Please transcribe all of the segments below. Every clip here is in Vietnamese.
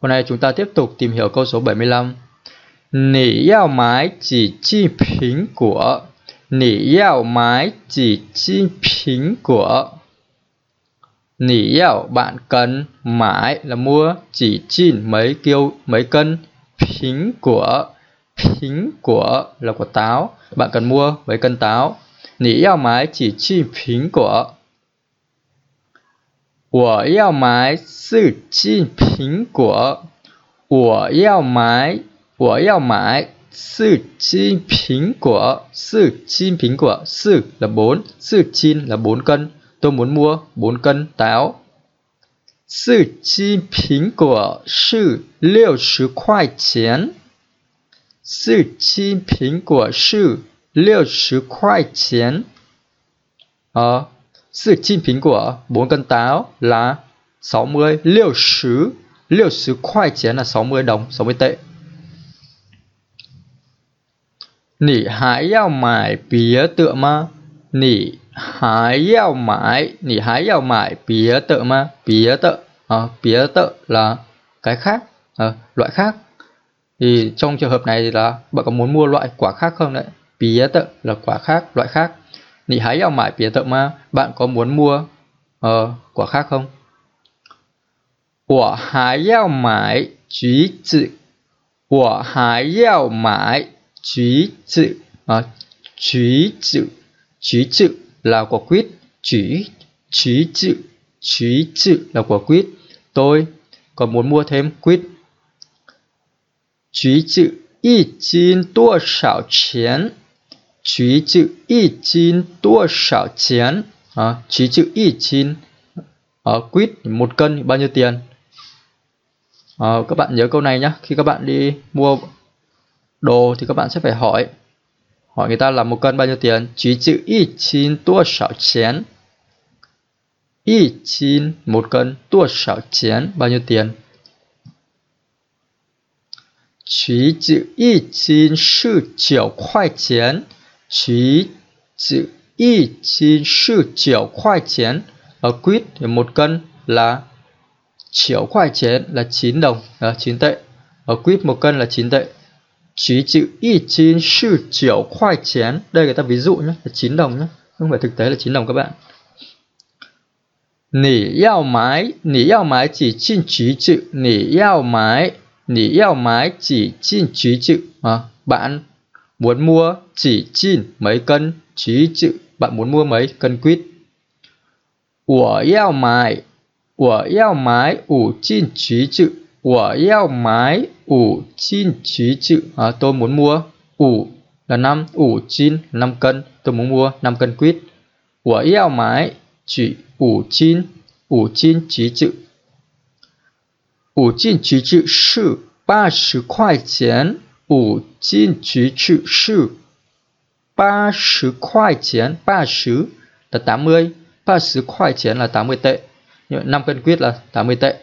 Hôm nay chúng ta tiếp tục tìm hiểu câu số 75. Nǐ yào mái chỉ chi pính của Nǐ yào mái chỉ chi pính của Nǐ yào bạn cần mãi là mua chỉ chín mấy kiêu mấy cân pính của pính của là quả táo bạn cần mua mấy cân táo Nǐ yào mái chỉ chi pính của 我要买四斤苹 苹果，我要买，我要买四斤苹果，四斤苹果，四是四，四斤是四根，都门摸四根桃。四斤苹果是六十块钱，四斤苹果是六十块钱，啊，四斤苹果，五根斤，啦，十，六十。Liêu sứ khoai chén là 60 đồng, 60 tệ. Nỉ hái yào mải pía tựa ma. Nỉ hái yào mải, nỉ hái yào mải pía tựa ma. pía tợ, à, pía tợ là cái khác, à, loại khác. Thì trong trường hợp này thì là bạn có muốn mua loại quả khác không đấy? pía tợ là quả khác, loại khác. nǐ hái yào mải bìa tượng ma, bạn có muốn mua uh, quả khác không? 我还要买橘子，我还要买橘子啊，橘子，橘子 là quả quýt,橘,橘子,橘子là quả quýt. Tôi còn muốn mua thêm quýt. 橘子一斤多少钱？橘子一斤多少钱? À,橘子一斤ở quýt một cân bao nhiêu tiền? à, các bạn nhớ câu này nhé khi các bạn đi mua đồ thì các bạn sẽ phải hỏi. Hỏi người ta là một cân bao nhiêu tiền? Chỉ chữ y chín tua sảo chén y chín một cân tua sảo chén bao nhiêu tiền? Chỉ chữ y chín sư chiều khoai chén chỉ chữ y chín sư chiều khoai chén ở quýt thì một cân là triệu khoai chén là 9 đồng, à, đó, 9 tệ. Ở quýt một cân là 9 tệ. Chí chữ y chín sư triệu khoai chén. Đây người ta ví dụ nhé, là 9 đồng nhé. Không phải thực tế là 9 đồng các bạn. Nỉ yao mái, nỉ yao mái chỉ chín chí chữ. Nỉ yao mái, nỉ yao mái chỉ chín chí chữ. À, bạn muốn mua chỉ chín mấy cân chí chữ. Bạn muốn mua mấy cân quýt. Của yao mái, 我要买五斤橘子我要买五斤橘子à, tôi muốn mua ủ là năm ủ chín năm cân tôi muốn mua năm cân quýt 我要买chỉ ủ chín ủ chín橘子五斤橘子是八十块钱五斤橘子是八十块钱八十 là 80 80 khoai chén là 80 tệ nhưng 5 cân quýt là 80 tệ.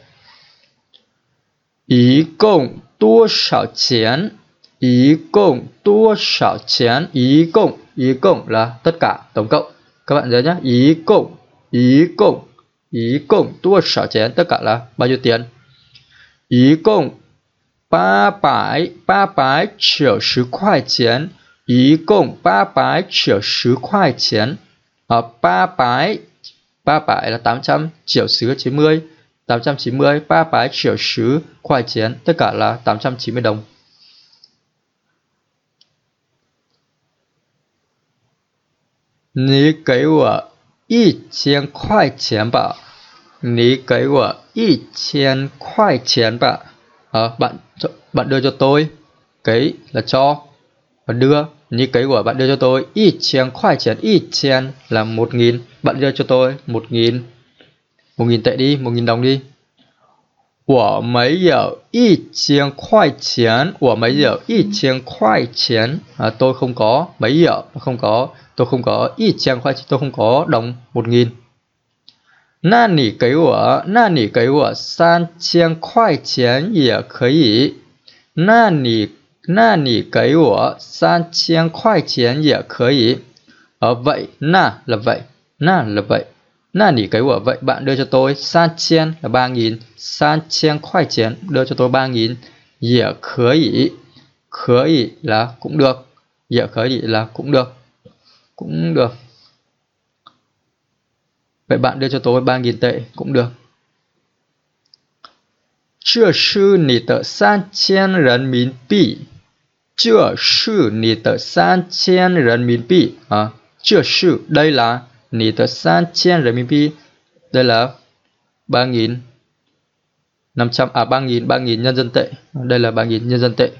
Ý cộng tua sảo chén, ý cộng tua sảo chén, ý cộng ý cộng là tất cả, tổng cộng. Các bạn nhớ nhé ý cộng ý cộng ý cộng tua sảo chén, tất cả là bao nhiêu tiền? Ý cộng ba bãi ba bãi triệu sứ khoai chén, ý cộng ba bãi triệu sứ khoai chén. Ở ba bãi ba bãi là 800, triệu sứ 90, 890, ba bãi triệu sứ, khoai chén tất cả là 890 đồng. Ní cái của 1000 khoai chiến bạ. Ní cái của 1000 khoai chiến bạ. À, ờ, bạn bạn đưa cho tôi. Cái là cho và đưa như cái của bạn đưa cho tôi y chén khoai chén y chén là một nghìn bạn đưa cho tôi một nghìn một nghìn tệ đi một nghìn đồng đi 我没有一千块钱，我没有一千块钱 à, tôi không có mấy giờ không có tôi không có y chén khoai tôi không có đồng một nghìn 那你给我，那你给我三千块钱也可以。那你， 那你给我三千块钱也可以。Ở vậy, na là vậy, na là vậy. 那你给我 vậy bạn đưa cho tôi san chen là ba nghìn san chen khoai chén đưa cho tôi ba nghìn也可以可以 là cũng được 也可以 là cũng được cũng được vậy bạn đưa cho tôi ba nghìn tệ cũng được 这是你的三千人民币。 这是你的三千人民币啊，这是对啦，你的三千人民币，对啦，八银，那么啊，八银，八银人民币，对啦，八银人民币。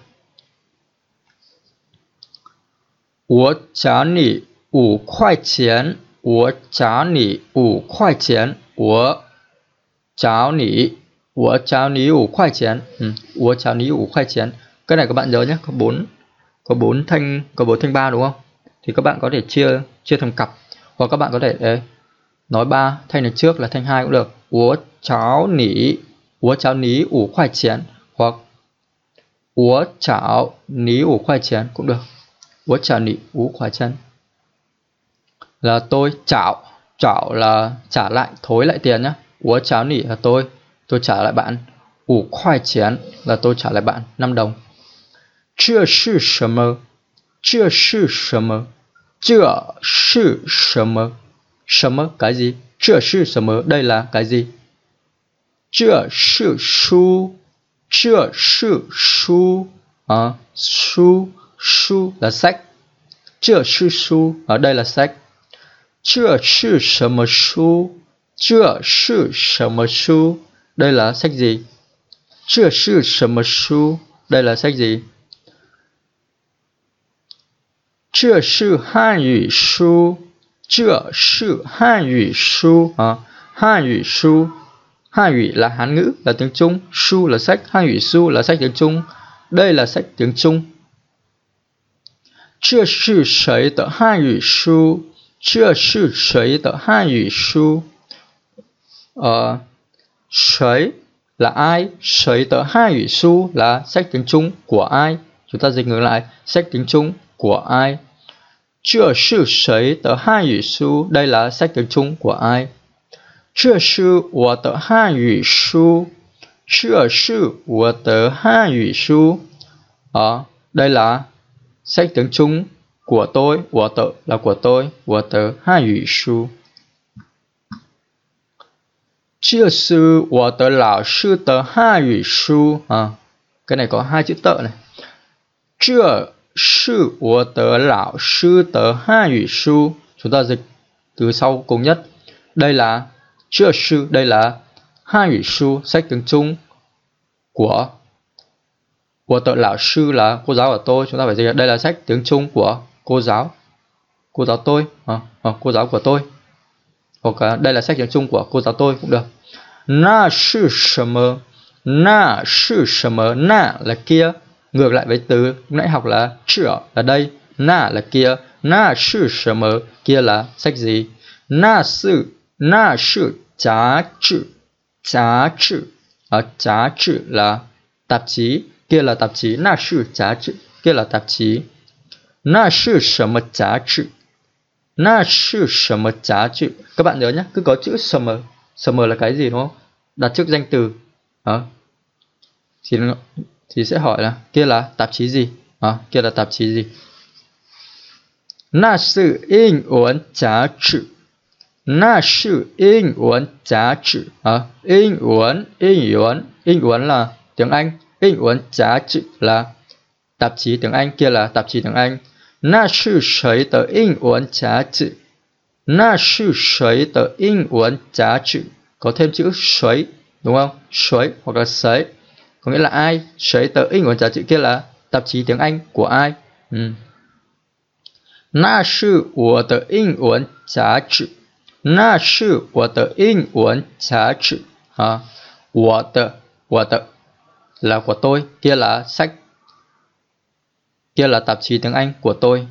我找你五块钱，我找你五块钱，我找你，我找你五块钱，嗯，我找你五块钱。Cái này các bạn nhớ nhé có bốn có bốn thanh có bốn thanh ba đúng không? Thì các bạn có thể chia chia thành cặp. Hoặc các bạn có thể đấy, nói ba thanh này trước là thanh hai cũng được. Ủa cháo nỉ ủa cháo ní ủ khoai chén. Hoặc ủa cháo ní ủ khoai chén cũng được. Ủa cháo ní ủ khoai chén. Là tôi chảo chảo là trả lại thối lại tiền nhá. Ủa cháo nỉ là tôi tôi trả lại bạn. Ủ khoai chén là tôi trả lại bạn 5 đồng. 这是什么？这是什么？这是什么？什么 cái gì? 这是什么？đây là cái gì? 这是书，这是书啊，书书 là sách. 这是书啊 đây là sách. 这是什么书？这是什么书？đây là sách gì? 这是什么书？đây là sách gì? 这是汉语书，这是汉语书啊，汉语书, Hàn ngữ là Hán ngữ là tiếng Trung, su là sách, Hàn ngữ su là sách tiếng Trung. Đây là sách tiếng Trung. 这是谁的汉语书？这是谁的汉语书？Ờ, 谁 là ai? 谁的汉语书 là sách tiếng Trung của ai? Chúng ta dịch ngược lại, sách tiếng Trung của ai? Chưa sư sấy tờ hai ủy su, đây là sách tiếng Trung của ai? Chưa sư của tờ hai ủy su, chưa sư của tờ hai ủy su. Đó, đây là sách tiếng Trung của tôi, của tờ là của tôi, của tờ hai ủy su. Chưa sư của tờ lão sư tờ hai ủy su. À, cái này có hai chữ tợ này. Chưa Sư của tớ lão sư tớ ha ủy sư. Chúng ta dịch từ sau cùng nhất. Đây là Chưa sư đây là Ha ủy sư sách tiếng Trung Của Của tớ lão sư là cô giáo của tôi. Chúng ta phải dịch đây là sách tiếng Trung của cô giáo Cô giáo tôi. À, à, Cô giáo của tôi. Hoặc okay, đây là sách tiếng Trung của cô giáo tôi cũng được. Na sư sơ mơ Na sư sơ mơ Na là kia ngược lại với từ lúc nãy học là chữa là đây, na là kia, na sư sơ mơ kia là sách gì? Na sư na sư chá chữ chá chữ. Ở chá chữ là tạp chí, kia là tạp chí, na sư chá chữ, kia là tạp chí. Na sư sơ mơ chá chữ, na sư sơ mơ chá chữ. Các bạn nhớ nhé cứ có chữ sơ mơ sơ mơ là cái gì đúng không? Đặt trước danh từ. Đó thì thì sẽ hỏi là kia là tạp chí gì? À, kia là tạp chí gì? Na sự in uẩn giá trị na sự in uẩn giá trị à, in uẩn in uẩn in uẩn là tiếng anh. In uẩn giá trị là tạp chí tiếng anh kia là tạp chí tiếng anh. Na sự sấy tờ in uẩn giá trị na sự sấy tờ in uẩn giá trị có thêm chữ sấy đúng không? Sấy hoặc là sấy có nghĩa là ai? Sấy tờ in của tạp chí kia là tạp chí tiếng Anh của ai? Ừ. Na sư của tờ in của trả chữ Na sư của tờ in của trả chữ à, của tờ của tờ là của tôi kia là sách. Kia là tạp chí tiếng Anh của tôi.